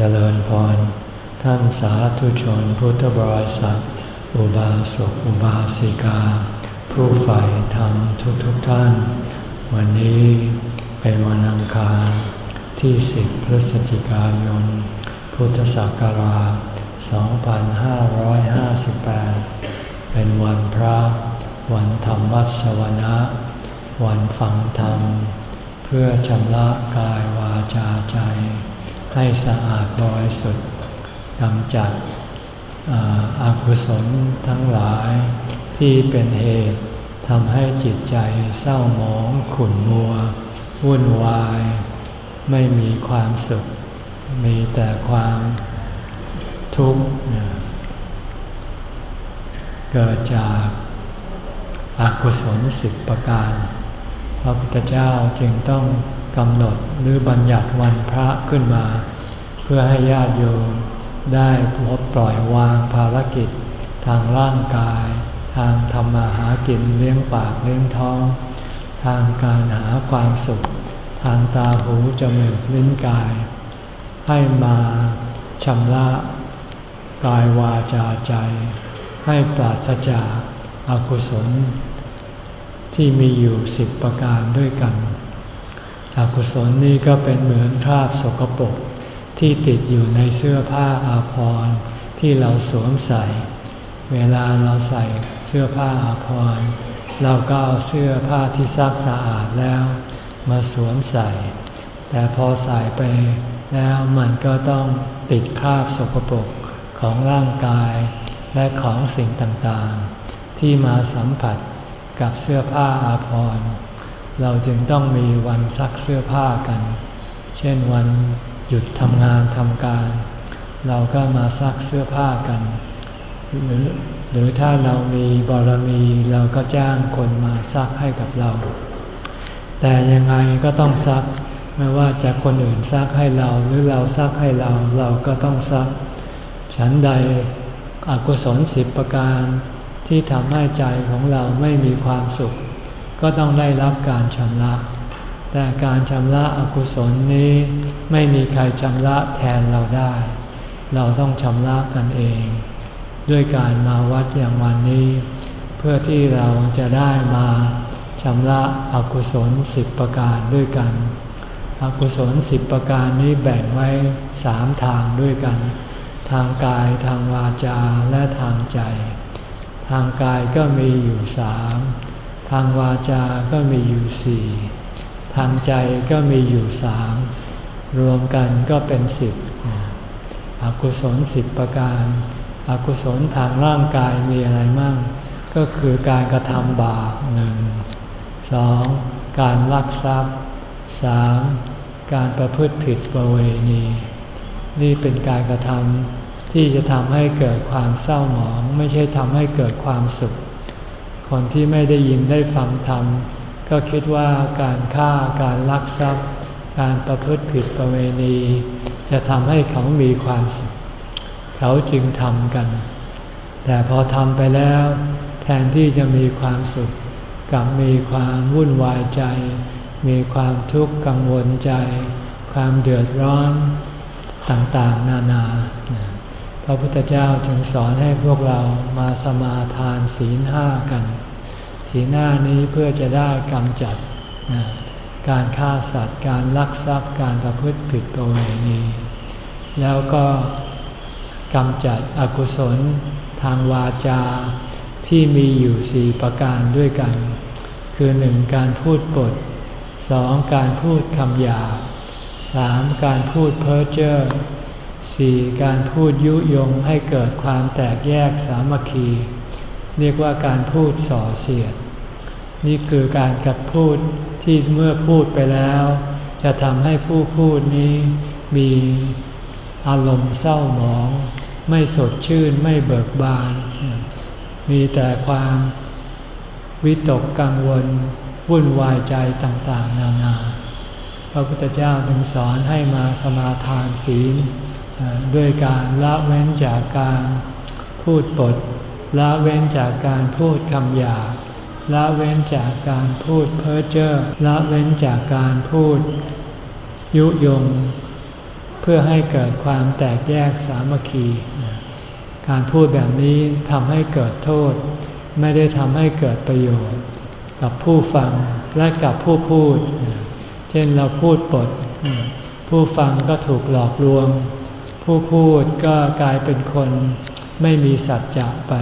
เจริญพร ท่านสาธุชนพุทธบริษัท อุบาสกอุบาสิกา ผู้ใฝ่ธรรมทุกทุกท่าน วันนี้เป็นวันอังคารที่สิบพฤศจิกายน พุทธศักราช 2558 เป็นวันพระ วันธรรมวัสวนะ วันฟังธรรม เพื่อชำระกายวาจาใจ ให้สะอาดบริสุทธิ์กำจัดอากุศลทั้งหลายที่เป็นเหตุทำให้จิตใจเศร้าหมองขุ่นมัว วุ่นวาย ไม่มีความสุข มีแต่ความทุกข์เกิดจากอากุศลสิบประการ พระพุทธเจ้าจึงต้อง กำหนดหรือบัญญัติวันพระขึ้นมา เพื่อให้ญาติโยมได้ลดปล่อยวางภารกิจ ทางร่างกาย ทางทำมาหากินเลี้ยงปากเลี้ยงท้อง ทางการหาความสุข ทางตาหูจมูกลิ้นกาย ให้มาชำระกายวาจาใจ ให้ปราศจากอากุศล ที่มีอยู่สิบประการด้วยกัน อกุศลนี่ก็เป็นเหมือนคราบสกปรกที่ติดอยู่ในเสื้อผ้าอาภรณ์ที่เราสวมใส่ เวลาเราใส่เสื้อผ้าอาภรณ์เราก็เอาเสื้อผ้าที่ซักสะอาดแล้ว มาสวมใส่ แต่พอใส่ไปแล้วมันก็ต้องติดคราบสกปรกของร่างกายและของสิ่งต่างๆ ที่มาสัมผัสกับเสื้อผ้าอาภรณ์ เราจึงต้องมีวันซักเสื้อผ้ากัน เช่นวันหยุดทำงานทำการ เราก็มาซักเสื้อผ้ากัน หรือหรือถ้าเรามีบารมีเราก็จ้างคนมาซักให้กับเรา แต่ยังไงก็ต้องซักไม่ว่าจะคนอื่นซักให้เราหรือเราซักให้เราเราก็ต้องซัก ฉันใดอกุศลสิบประการที่ทำให้ใจของเราไม่มีความสุข ก็ต้องได้รับการชำระ แต่การชำระอกุศลนี้ไม่มีใครชำระแทนเราได้ เราต้องชำระกันเอง ด้วยการมาวัดอย่างวันนี้ เพื่อที่เราจะได้มาชำระอกุศลสิบประการด้วยกัน อกุศลสิบประการนี้แบ่งไว้สามทางด้วยกัน ทางกายทางวาจาและทางใจ ทางกายก็มีอยู่สาม ทางวาจาก็มีอยู่สี่ทางใจก็มีอยู่สามรวมกันก็เป็นสิบอกุศลสิบประการ อกุศลทางร่างกายมีอะไรมั่ง ก็คือการกระทำบาปหนึ่งสองการลักทรัพย์สามการประพฤติผิดประเวณี นี่เป็นการกระทำที่จะทำให้เกิดความเศร้าหมอง ไม่ใช่ทำให้เกิดความสุข คนที่ไม่ได้ยินได้ฟังธรรม ก็คิดว่าการฆ่าการลักทรัพย์ การประพฤติผิดประเวณี จะทำให้เขามีความสุข เขาจึงทำกัน แต่พอทำไปแล้ว แทนที่จะมีความสุขกับมีความวุ่นวายใจ มีความทุกข์กังวลใจ ความเดือดร้อนต่างๆ นานาพ ระพุทธเจ้าจึงสอนให้พวกเรามาสมาทานศีลห้ากัน ศีลห้านี้เพื่อจะได้กำจัดการฆ่าสัตว์การลักทรัพย์การประพฤติผิดประเวณีแล้วก็กำจัดอกุศลทางวาจาที่มีอยู่สี่ประการด้วยกัน คือหนึ่งการพูดปดสองการพูดคำหยาสามการพูดเพ้อเจ้อ 4. การพูดยุยงให้เกิดความแตกแยกสามัคคี เรียกว่าการพูดส่อเสียด นี่คือการกัดพูดที่เมื่อพูดไปแล้ว จะทำให้ผู้พูดนี้มีอารมณ์เศร้าหมอง ไม่สดชื่นไม่เบิกบาน มีแต่ความวิตกกังวลวุ่นวายใจต่างๆ นานา พระพุทธเจ้าจึงสอนให้มาสมาทานศีล ด้วยการละเว้นจากการพูดปด ละเว้นจากการพูดคำหยาบละเว้นจากการพูดเพ้อเจ้อละเว้นจากการพูด ยุยง เพื่อให้เกิดความแตกแยกสามัคคี การพูดแบบนี้ทำให้เกิดโทษ ไม่ได้ทำให้เกิดประโยชน์ กับผู้ฟังและกับผู้พูด เช่นเราพูดปด ผู้ฟังก็ถูกหลอกลวง ผู้พูดก็กลายเป็นคนไม่มีสัจจะไป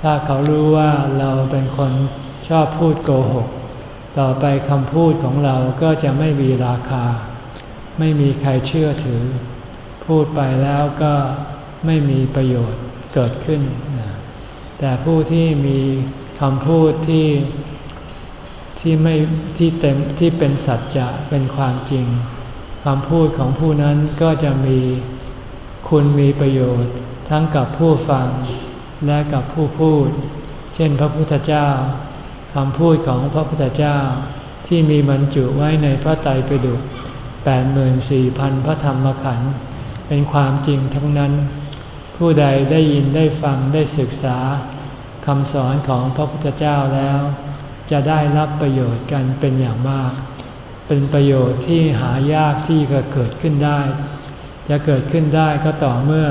ถ้าเขารู้ว่าเราเป็นคนชอบพูดโกหก ต่อไปคำพูดของเราก็จะไม่มีราคา ไม่มีใครเชื่อถือ พูดไปแล้วก็ไม่มีประโยชน์เกิดขึ้น แต่ผู้ที่มีคำพูดที่ที่ไม่ที่เต็มที่เป็นสัจจะเป็นความจริงคำพูดของผู้นั้นก็จะมี คุณมีประโยชน์ทั้งกับผู้ฟังและกับผู้พูด เช่นพระพุทธเจ้าคำพูดของพระพุทธเจ้าที่มีบรรจุไว้ในพระไตรปิฎก84,000 พระธรรมขันธ์เป็นความจริงทั้งนั้น ผู้ใดได้ยินได้ฟังได้ศึกษาคำสอนของพระพุทธเจ้าแล้ว จะได้รับประโยชน์กันเป็นอย่างมาก เป็นประโยชน์ที่หายากที่จะเกิดขึ้นได้ จะเกิดขึ้นได้ก็ต่อเมื่อ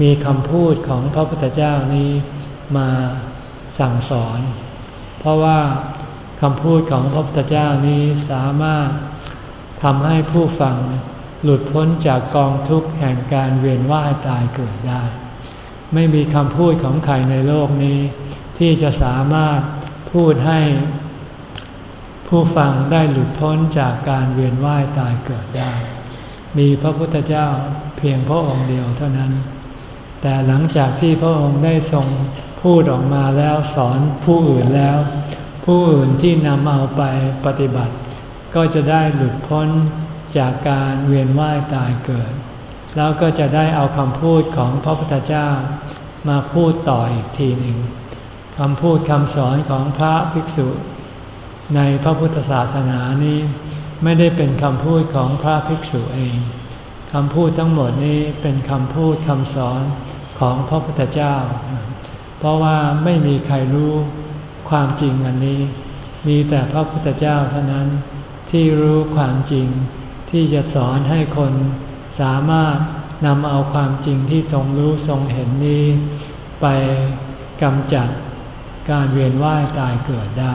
มีคำพูดของพระพุทธเจ้านี้มาสั่งสอน เพราะว่าคำพูดของพระพุทธเจ้านี้สามารถทำให้ผู้ฟังหลุดพ้นจากกองทุกข์แห่งการเวียนว่ายตายเกิดได้ ไม่มีคำพูดของใครในโลกนี้ ที่จะสามารถพูดให้ ผู้ฟังได้หลุดพ้นจากการเวียนว่ายตายเกิดได้ มีพระพุทธเจ้าเพียงพระองค์เดียวเท่านั้น แต่หลังจากที่พระองค์ได้ทรงพูดออกมาแล้วสอนผู้อื่นแล้ว ผู้อื่นที่นำเอาไปปฏิบัติ ก็จะได้หลุดพ้นจากการเวียนว่ายตายเกิด แล้วก็จะได้เอาคำพูดของพระพุทธเจ้ามาพูดต่ออีกทีหนึ่งคำพูดคำสอนของพระภิกษุ ในพระพุทธศาสนานี้ ไม่ได้เป็นคำพูดของพระภิกษุเองคำพูดทั้งหมดนี้เป็นคำพูดคำสอนของพระพุทธเจ้า เพราะว่าไม่มีใครรู้ความจริงอันนี้ มีแต่พระพุทธเจ้าเท่านั้นที่รู้ความจริงที่จะสอนให้คนสามารถนำเอาความจริงที่ทรงรู้ทรงเห็นนี้ ไปกำจัดการเวียนว่ายตายเกิดได้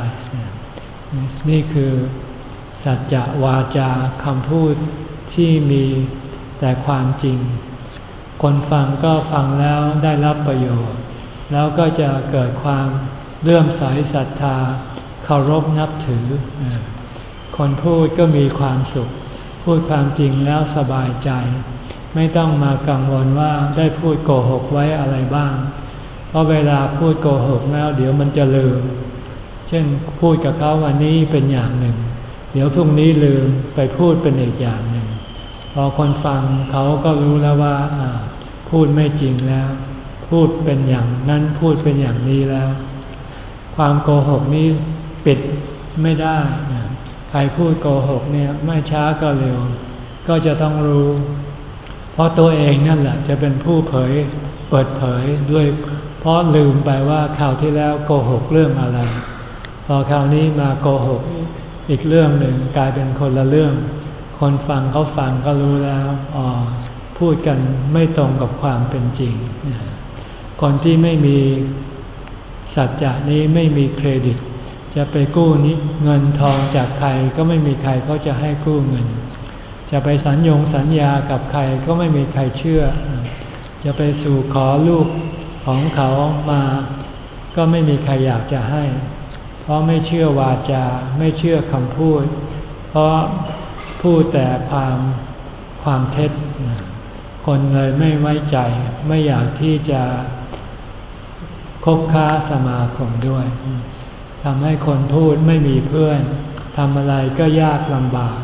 นี่คือ สัจจะวาจาคำพูดที่มีแต่ความจริง คนฟังก็ฟังแล้วได้รับประโยชน์ แล้วก็จะเกิดความเลื่อมใสศรัทธาเคารพนับถือ คนพูดก็มีความสุข พูดความจริงแล้วสบายใจ ไม่ต้องมากังวลว่าได้พูดโกหกไว้อะไรบ้าง เพราะเวลาพูดโกหกแล้วเดี๋ยวมันจะลืม เช่นพูดกับเขาวันนี้เป็นอย่างหนึ่ง ดี๋ยวพรุ่งนี้ลืมไปพูดเป็นอีกอย่างหนึ่งพอคนฟังเขาก็รู้แล้วว่าพูดไม่จริงแล้ว พูดเป็นอย่างนั้นพูดเป็นอย่างนี้แล้ว ความโกหกนี้ปิดไม่ได้ใครพูดโกหกเนี่ยไม่ช้าก็เร็ว ก็จะต้องรู้ เพราะตัวเองนั่นแหละจะเป็นผู้เผยเปิดเผยด้วย เพราะลืมไปว่าข่าวที่แล้วโกหกเรื่องอะไร พอคราวนี้มาโกหก อีกเรื่องหนึ่งกลายเป็นคนละเรื่อง คนฟังเขาฟังก็รู้แล้วอ๋อพูดกันไม่ตรงกับความเป็นจริง คนที่ไม่มีสัจจะนี้ไม่มีเครดิต จะไปกู้นี้เงินทองจากใครก็ไม่มีใครเขาจะให้กู้เงิน จะไปสัญญงสัญญากับใครก็ไม่มีใครเชื่อ จะไปสู่ขอลูกของเขามา ก็ไม่มีใครอยากจะให้ เพราะไม่เชื่อวาจา ไม่เชื่อคำพูด เพราะพูดแต่ความความเท็จ คนเลยไม่ไว้ใจ ไม่อยากที่จะคบค้าสมาคมด้วยทำให้คนพูดไม่มีเพื่อนทำอะไรก็ยากลำบาก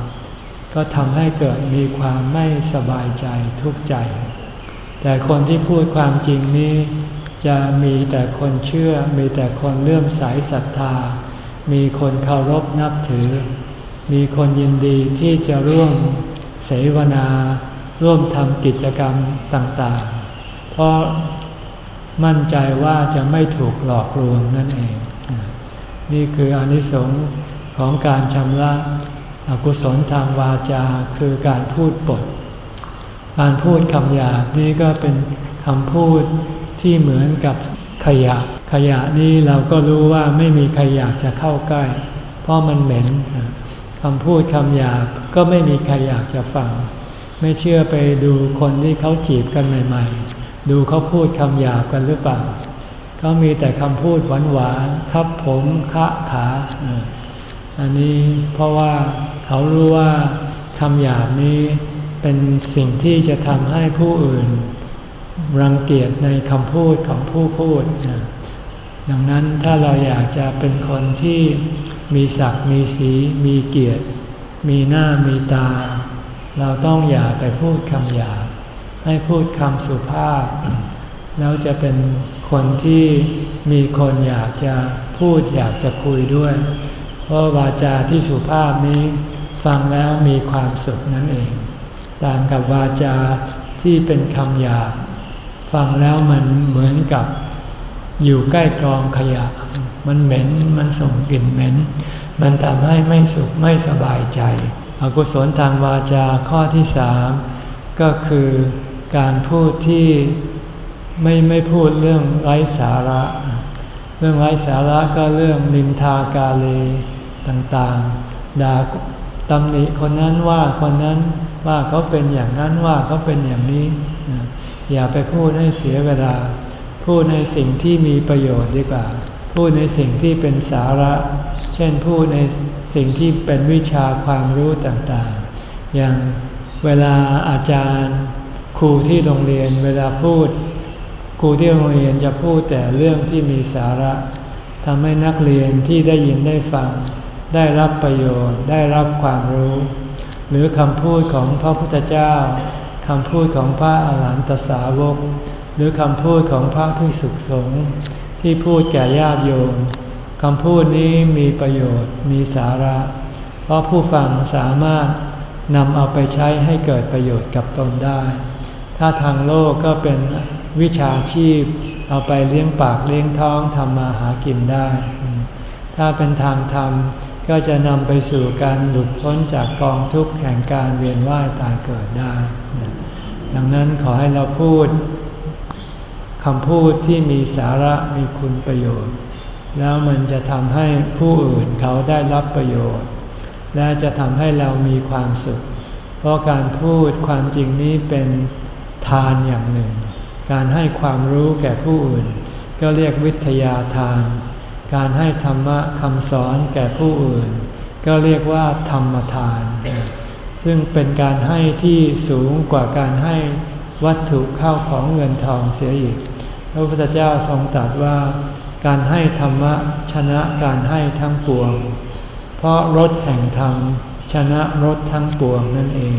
ก็ทำให้เกิดมีความไม่สบายใจทุกข์ใจ แต่คนที่พูดความจริงนี้ จะมีแต่คนเชื่อ มีแต่คนเลื่อมใสศรัทธา มีคนเคารพนับถือ มีคนยินดีที่จะร่วมเสวนา ร่วมทำกิจกรรมต่างๆ เพราะมั่นใจว่าจะไม่ถูกหลอกลวงนั่นเอง นี่คืออนิสงส์ของการชำระอกุศลทางวาจาคือการพูดปด การพูดคำหยาบนี่ก็เป็นคำพูด ที่เหมือนกับขยะ ขยะนี่เราก็รู้ว่าไม่มีใครอยากจะเข้าใกล้ เพราะมันเหม็นคำพูดคำหยาบก็ไม่มีใครอยากจะฟัง ไม่เชื่อไปดูคนที่เขาจีบกันใหม่ ๆ ดูเขาพูดคำหยาบกันหรือเปล่าเขามีแต่คำพูดหวานๆครับผมคะขาอันนี้เพราะว่าเขารู้ว่าคำหยาบนี้เป็นสิ่งที่จะทำให้ผู้อื่น รังเกียจในคำพูดของผู้พูดดังนั้นถ้าเราอยากจะเป็นคนที่มีศักดิ์มีสี มีเกียรติ มีหน้ามีตา เราต้องอย่าไปพูดคำหยาบให้พูดคำสุภาพ แล้วจะเป็นคนที่มีคนอยากจะพูดอยากจะคุยด้วย เพราะวาจาที่สุภาพนี้ฟังแล้วมีความสุขนั่นเอง ต่างกับวาจาที่เป็นคำหยาบ ฟังแล้วมันเหมือนกับอยู่ใกล้กรองขยะ มันเหม็น มันส่งกลิ่นเหม็น มันทำให้ไม่สุขไม่สบายใจ อกุศลทางวาจาข้อที่สามก็คือการพูดที่ไม่ไม่พูดเรื่องไร้สาระ เรื่องไร้สาระก็เรื่องนินทากาเลต่างๆ ด่าตำหนิคนนั้นว่าคนนั้นว่าเขาเป็นอย่างนั้นว่าเขาเป็นอย่างนี้ อย่าไปพูดให้เสียเวลา พูดในสิ่งที่มีประโยชน์ดีกว่า พูดในสิ่งที่เป็นสาระ เช่นพูดในสิ่งที่เป็นวิชาความรู้ต่างๆ อย่างเวลาอาจารย์ครูที่โรงเรียนเวลาพูด ครูที่โรงเรียนจะพูดแต่เรื่องที่มีสาระทำให้นักเรียนที่ได้ยินได้ฟัง ได้รับประโยชน์ได้รับความรู้ หรือคำพูดของพระพุทธเจ้า คำพูดของพระอาหารหันตสาวก หรือคำพูดของพระภิกษุสงฆ์ที่พูดแก่ญาติโยมคำพูดนี้มีประโยชน์มีสาระ เพราะผู้ฟังสามารถนำเอาไปใช้ให้เกิดประโยชน์กับตนได้ ถ้าทางโลกก็เป็นวิชาชีพ เอาไปเลี้ยงปากเลี้ยงท้องทำมาหากินได้ ถ้าเป็นทางธรรมก็จะนำไปสู่การหลุดพ้นจากกองทุกข์แห่งการเวียนว่ายตายเกิดได้ ดังนั้นขอให้เราพูดคำพูดที่มีสาระมีคุณประโยชน์ แล้วมันจะทำให้ผู้อื่นเขาได้รับประโยชน์ และจะทำให้เรามีความสุข เพราะการพูดความจริงนี้เป็นทานอย่างหนึ่ง การให้ความรู้แก่ผู้อื่น ก็เรียกวิทยาทาน การให้ธรรมะคำสอนแก่ผู้อื่น ก็เรียกว่าธรรมทาน ซึ่งเป็นการให้ที่สูงกว่าการให้วัตถุเข้าของเงินทองเสียอีก พระพุทธเจ้าทรงตรัสว่า การให้ธรรมะชนะการให้ทั้งปวง เพราะรถแห่งธรรมชนะรถทั้งปวงนั่นเอง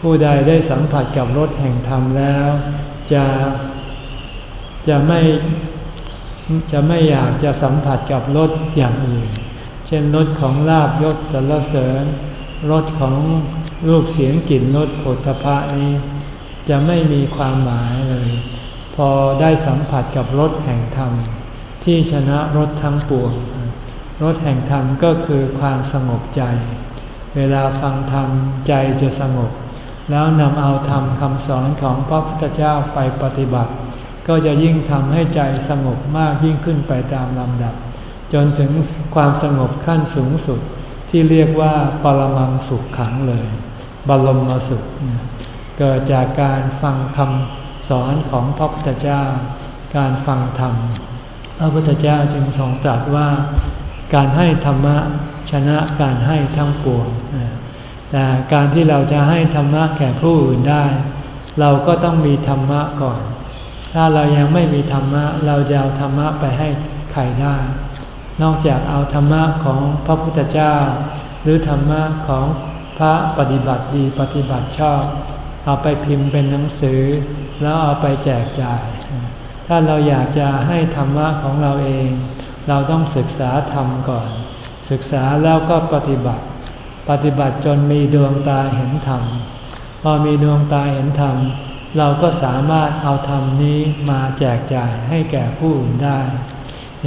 ผู้ใดได้สัมผัสกับรถแห่งธรรมแล้ว จะจะไม่จะไม่อยากจะสัมผัสกับรถอย่างอื่น เช่นรถของลาบยศสรรเสริญ รถของรูปเสียงกลิ่นรสโผฏฐะนี้ จะไม่มีความหมายเลย พอได้สัมผัสกับรถแห่งธรรม ที่ชนะรถทั้งปวงรถแห่งธรรมก็คือความสงบใจ เวลาฟังธรรมใจจะสงบ แล้วนำเอาธรรมคำสอนของพระพุทธเจ้าไปปฏิบัติ ก็จะยิ่งทำให้ใจสงบมากยิ่งขึ้นไปตามลำดับ จนถึงความสงบขั้นสูงสุด ที่เรียกว่าปรมังสุขขังเลย บรมสุข เกิดจากการฟังคำสอนของพระพุทธเจ้า การฟังธรรม พระพุทธเจ้าจึงทรงตรัสว่า การให้ธรรมะชนะการให้ทั้งปวง แต่การที่เราจะให้ธรรมะแก่ผู้อื่นได้ เราก็ต้องมีธรรมะก่อน ถ้าเรายังไม่มีธรรมะ เราจะเอาธรรมะไปให้ใครได้ นอกจากเอาธรรมะของพระพุทธเจ้า หรือธรรมะของพระปฏิบัติดีปฏิบัติชอบ เอาไปพิมพ์เป็นหนังสือ แล้วเอาไปแจกจ่าย ถ้าเราอยากจะให้ธรรมะของเราเอง เราต้องศึกษาธรรมก่อน ศึกษาแล้วก็ปฏิบัติ ปฏิบัติจนมีดวงตาเห็นธรรม พอมีดวงตาเห็นธรรม เราก็สามารถเอาธรรมนี้มาแจกจ่ายให้แก่ผู้อื่นได้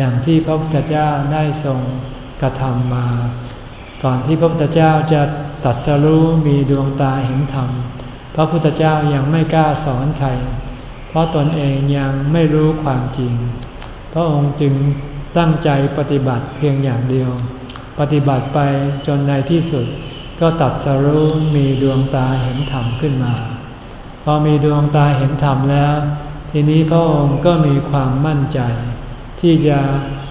อย่างที่พระพุทธเจ้าได้ทรงกระทำมา ก่อนที่พระพุทธเจ้าจะตัดสรู้มีดวงตาเห็นธรรม พระพุทธเจ้ายังไม่กล้าสอนใคร เพราะตนเองยังไม่รู้ความจริง พระองค์จึงตั้งใจปฏิบัติเพียงอย่างเดียว ปฏิบัติไปจนในที่สุด ก็ตัดสรู้มีดวงตาเห็นธรรมขึ้นมา พอมีดวงตาเห็นธรรมแล้ว ทีนี้พระองค์ก็มีความมั่นใจ ที่จะ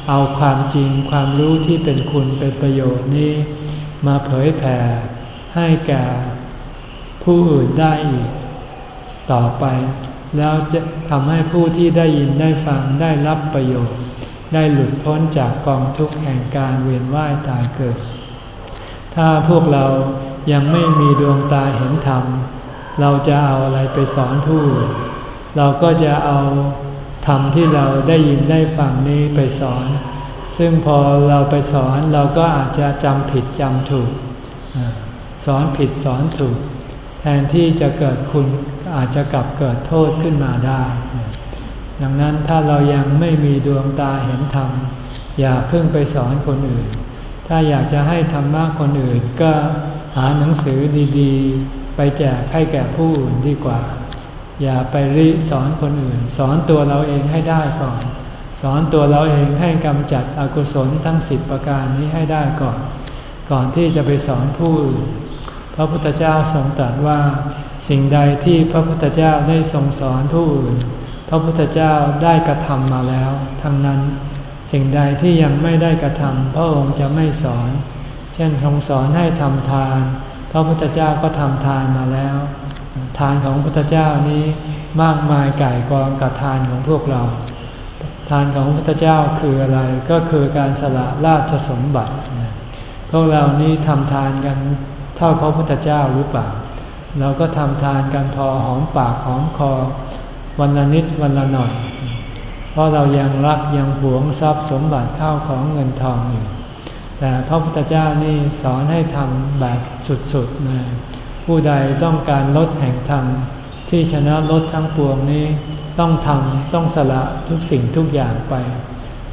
เอาความจริงความรู้ที่เป็นคุณเป็นประโยชน์นี้ มาเผยแผ่ให้แก่ผู้อื่นได้อีก ต่อไป แล้วจะทำให้ผู้ที่ได้ยินได้ฟังได้รับประโยชน์ ได้หลุดพ้นจากกองทุกข์แห่งการเวียนว่ายตายเกิด ถ้าพวกเรายังไม่มีดวงตาเห็นธรรม เราจะเอาอะไรไปสอนผู้ เราก็จะเอา ธรรมที่เราได้ยินได้ฟังนี้ไปสอน ซึ่งพอเราไปสอนเราก็อาจจะจำผิดจำถูก สอนผิดสอนถูก แทนที่จะเกิดคุณอาจจะกลับเกิดโทษขึ้นมาได้ ดังนั้นถ้าเรายังไม่มีดวงตาเห็นธรรม อย่าเพิ่งไปสอนคนอื่น ถ้าอยากจะให้ธรรมะคนอื่นก็หาหนังสือดีๆ ไปแจกให้แก่ผู้อื่นดีกว่า อย่าไปริสอนคนอื่น สอนตัวเราเองให้ได้ก่อน สอนตัวเราเองให้กำจัดอกุศลทั้งสิบประการนี้ให้ได้ก่อน ก่อนที่จะไปสอนผู้อื่นพระพุทธเจ้าทรงตรัสว่า สิ่งใดที่พระพุทธเจ้าได้ทรงสอนผู้อื่น พระพุทธเจ้าได้กระทำมาแล้ว ทั้งนั้น สิ่งใดที่ยังไม่ได้กระทำพระองค์จะไม่สอน เช่นทรงสอนให้ทำทาน พระพุทธเจ้าก็ทำทานมาแล้ว ทานของพระพุทธเจ้านี้มากมายไก่กองกับทานของพวกเรา ทานของพระพุทธเจ้าคืออะไรก็คือการสละราชสมบัติ พวกเรานี้ทำทานกันเท่าพระพุทธเจ้าหรือเปล่า เราก็ทำทานกันพอหอมปากหอมคอ วันละนิดวันละหน่อย เพราะเรายังรักยังหวงทรัพย์สมบัติข้าวของเงินทองอยู่แต่พระพุทธเจ้านี่สอนให้ทำแบบสุดๆเลย ผู้ใดต้องการลดแห่งธรรมที่ชนะลดทั้งปวงนี้ ต้องทำต้องสละทุกสิ่งทุกอย่างไป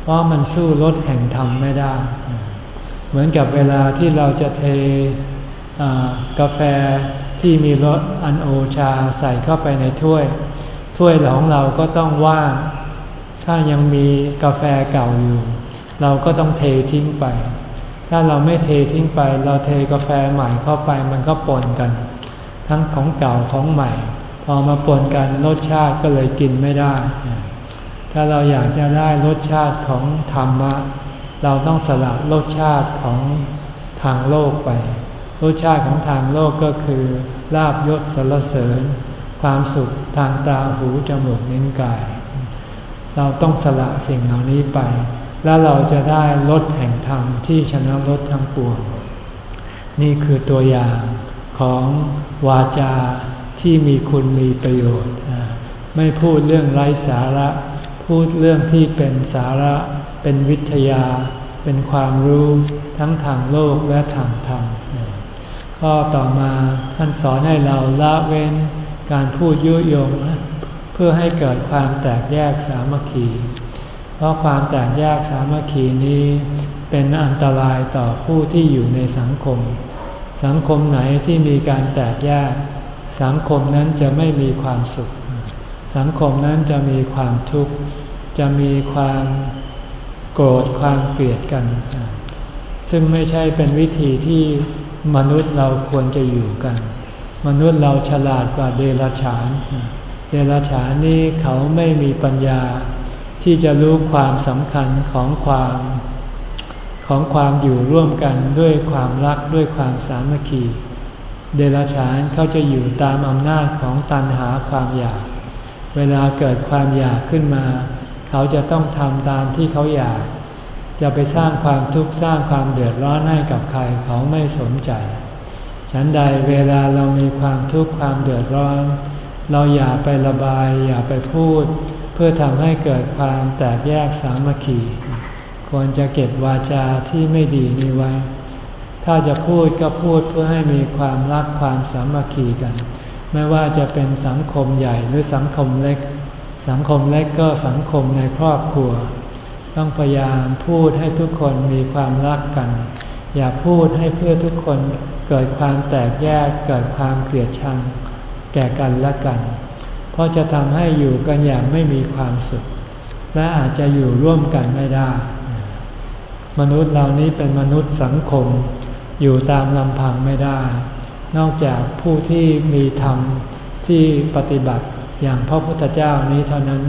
เพราะมันสู้ลดแห่งธรรมไม่ได้ เหมือนกับเวลาที่เราจะเทกาแฟที่มีรสอันโอชาใส่เข้าไปในถ้วย ถ้วยของเราก็ต้องว่างถ้ายังมีกาแฟเก่าอยู่ เราก็ต้องเททิ้งไป ถ้าเราไม่เททิ้งไป เราเทกาแฟใหม่เข้าไปมันก็ปนกัน ทั้งของเก่าของใหม่ พอมาปนกันรสชาติก็เลยกินไม่ได้ ถ้าเราอยากจะได้รสชาติของธรรมะ เราต้องสละรสชาติของทางโลกไป รสชาติของทางโลกก็คือลาบยศสรรเสริญ ความสุขทางตาหูจมูกนิ้นกาย เราต้องสละสิ่งเหล่านี้ไป แล้วเราจะได้ลดแห่งธรรมที่ชนะลดทั้งปวง นี่คือตัวอย่างของวาจาที่มีคุณมีประโยชน์ ไม่พูดเรื่องไร้สาระ พูดเรื่องที่เป็นสาระ เป็นวิทยา เป็นความรู้ทั้งทางโลกและทางธรรมข้อต่อมาท่านสอนให้เราละเว้นการพูดยุยง เพื่อให้เกิดความแตกแยกสามัคคี เพราะความแตกแยกสามัคคีนี้เป็นอันตรายต่อผู้ที่อยู่ในสังคม สังคมไหนที่มีการแตกแยก สังคมนั้นจะไม่มีความสุข สังคมนั้นจะมีความทุกข์ จะมีความโกรธความเกลียดกัน ซึ่งไม่ใช่เป็นวิธีที่มนุษย์เราควรจะอยู่กัน มนุษย์เราฉลาดกว่าเดรัจฉาน เดรัจฉานนี่เขาไม่มีปัญญา ที่จะรู้ความสำคัญของความของความอยู่ร่วมกันด้วยความรักด้วยความสามัคคี เดรัจฉานเขาจะอยู่ตามอำนาจของตันหาความอยาก เวลาเกิดความอยากขึ้นมา เขาจะต้องทำตามที่เขาอยาก จะไปสร้างความทุกข์สร้างความเดือดร้อนให้กับใครเขาไม่สนใจ ฉันใดเวลาเรามีความทุกข์ความเดือดร้อน เราอย่าไประบาย อย่าไปพูด เพื่อทำให้เกิดความแตกแยกสามัคคี ควรจะเก็บวาจาที่ไม่ดีนี้ไว้ ถ้าจะพูดก็พูดเพื่อให้มีความรักความสามัคคีกัน ไม่ว่าจะเป็นสังคมใหญ่หรือสังคมเล็ก สังคมเล็กก็สังคมในครอบครัว ต้องพยายามพูดให้ทุกคนมีความรักกัน อย่าพูดให้เพื่อทุกคนเกิดความแตกแยกเกิดความเกลียดชัง แก่กันและกัน เพราะจะทำให้อยู่กันอย่างไม่มีความสุข และอาจจะอยู่ร่วมกันไม่ได้ มนุษย์เหล่านี้เป็นมนุษย์สังคม อยู่ตามลำพังไม่ได้ นอกจากผู้ที่มีธรรมที่ปฏิบัติอย่างพระพุทธเจ้านี้เท่านั้น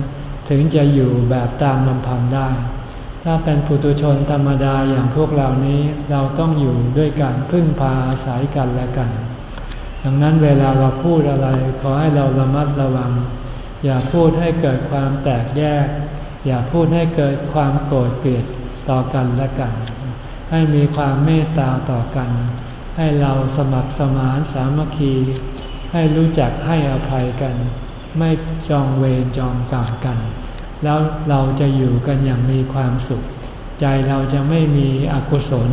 ถึงจะอยู่แบบตามลำพังได้ ถ้าเป็นปุถุชนธรรมดาอย่างพวกเรานี้เราต้องอยู่ด้วยกันพึ่งพาอาศัยกันและกัน ดังนั้นเวลาเราพูดอะไร ขอให้เราระมัดระวัง อย่าพูดให้เกิดความแตกแยก อย่าพูดให้เกิดความโกรธเกลียดต่อกันและกัน ให้มีความเมตตาต่อกัน ให้เราสมัครสมานสามัคคี ให้รู้จักให้อภัยกัน ไม่จองเวรจองกรรมกัน แล้วเราจะอยู่กันอย่างมีความสุข ใจเราจะไม่มีอกุศล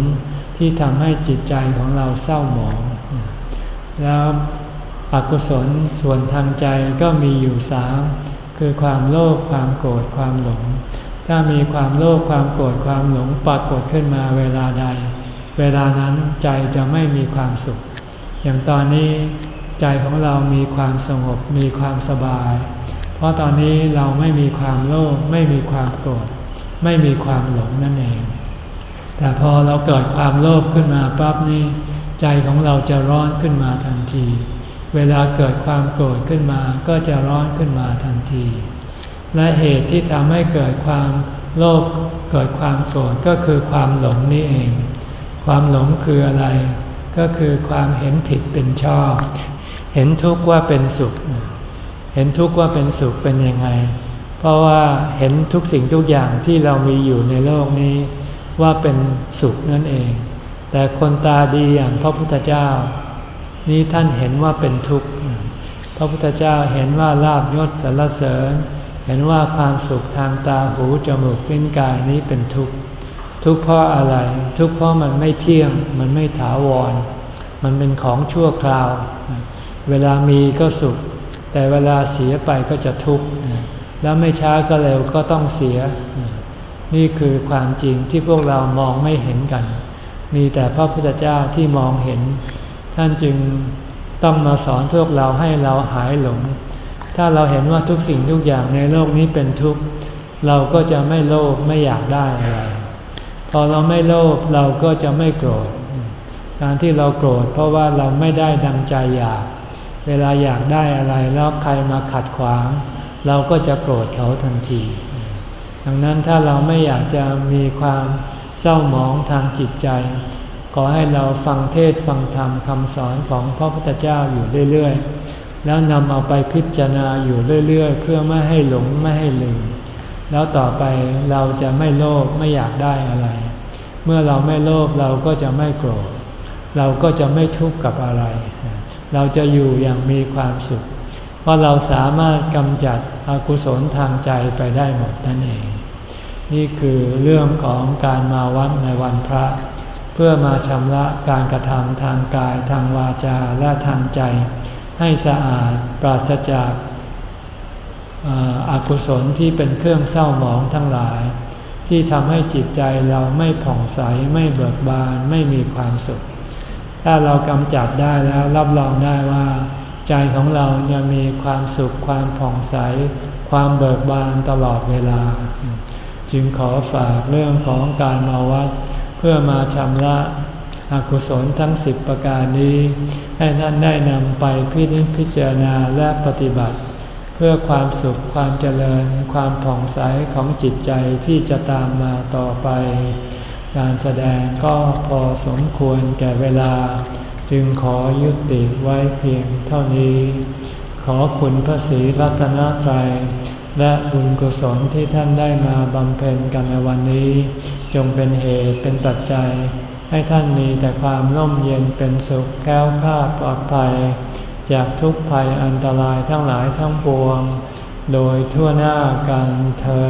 ที่ทำให้จิตใจของเราเศร้าหมอง แล้วอกุศลส่วนทางใจก็มีอยู่สามคือความโลภความโกรธความหลง ถ้ามีความโลภความโกรธความหลงปรากฏขึ้นมาเวลาใด เวลานั้นใจจะไม่มีความสุข อย่างตอนนี้ใจของเรามีความสงบมีความสบาย เพราะตอนนี้เราไม่มีความโลภไม่มีความโกรธไม่มีความหลงนั่นเอง แต่พอเราเกิดความโลภขึ้นมาปั๊บนี่ ใจของเราจะร้อนขึ้นมาทันที เวลาเกิดความโกรธขึ้นมาก็จะร้อนขึ้นมาทันที และเหตุที่ทำให้เกิดความโลภเกิดความโกรธก็คือความหลงนี่เอง ความหลงคืออะไร ก็คือความเห็นผิดเป็นชอบ เห็นทุกข์ว่าเป็นสุข เห็นทุกข์ว่าเป็นสุขเป็นยังไง เพราะว่าเห็นทุกสิ่งทุกอย่างที่เรามีอยู่ในโลกนี้ ว่าเป็นสุขนั่นเอง แต่คนตาดีอย่างพระพุทธเจ้า นี้ท่านเห็นว่าเป็นทุกข์ พระพุทธเจ้าเห็นว่าลาบยศสรรเสริญ เห็นว่าความสุขทางตาหูจมูกลิ้นกายนี้เป็นทุกข์ ทุกข์เพราะอะไร ทุกข์เพราะมันไม่เที่ยง มันไม่ถาวร มันเป็นของชั่วคราว เวลามีก็สุข แต่เวลาเสียไปก็จะทุกข์ แล้วไม่ช้าก็เร็วก็ต้องเสีย นี่คือความจริงที่พวกเรามองไม่เห็นกัน มีแต่พระพุทธเจ้าที่มองเห็น ท่านจึงต้องมาสอนพวกเราให้เราหายหลง ถ้าเราเห็นว่าทุกสิ่งทุกอย่างในโลกนี้เป็นทุกข์ เราก็จะไม่โลภไม่อยากได้อะไร พอเราไม่โลภเราก็จะไม่โกรธ การที่เราโกรธเพราะว่าเราไม่ได้ดังใจอยาก เวลาอยากได้อะไรแล้วใครมาขัดขวาง เราก็จะโกรธเขาทันที ดังนั้นถ้าเราไม่อยากจะมีความ เศร้าหมองทางจิตใจ ขอให้เราฟังเทศฟังธรรมคำสอนของพระพุทธเจ้าอยู่เรื่อยๆ แล้วนำเอาไปพิจารณาอยู่เรื่อยๆ เพื่อไม่ให้หลงไม่ให้ลืม แล้วต่อไปเราจะไม่โลภไม่อยากได้อะไร เมื่อเราไม่โลภเราก็จะไม่โกรธ เราก็จะไม่ทุกข์กับอะไร เราจะอยู่อย่างมีความสุข เพราะเราสามารถกำจัดอกุศลทางใจไปได้หมดนั่นเอง นี่คือเรื่องของการมาวัดในวันพระ เพื่อมาชำระการกระทำทางกายทางวาจาและทางใจ ให้สะอาดปราศจากอากุศลที่เป็นเครื่องเศร้าหมองทั้งหลาย ที่ทำให้จิตใจเราไม่ผ่องใสไม่เบิกบานไม่มีความสุข ถ้าเรากำจัดได้แล้วรับรองได้ว่า ใจของเราจะมีความสุขความผ่องใส ความเบิกบานตลอดเวลา จึงขอฝากเรื่องของการมาวัด เพื่อมาชำระอกุศลทั้งสิบประการนี้ ให้ท่านได้นำไปพิจพิจารณาและปฏิบัติ เพื่อความสุขความเจริญความผ่องใสของจิตใจที่จะตามมาต่อไป การแสดงก็พอสมควรแก่เวลา จึงขอยุติไว้เพียงเท่านี้ ขอคุณพระศรีรัตนตรัย และบุญกุศลที่ท่านได้มาบำเพ็ญกันในวันนี้ จงเป็นเหตุเป็นปัจจัย ให้ท่านมีแต่ความร่มเย็นเป็นสุขแก้วข้าปลอดภัย จากทุกภัยอันตรายทั้งหลายทั้งปวง โดยทั่วหน้ากันเธอ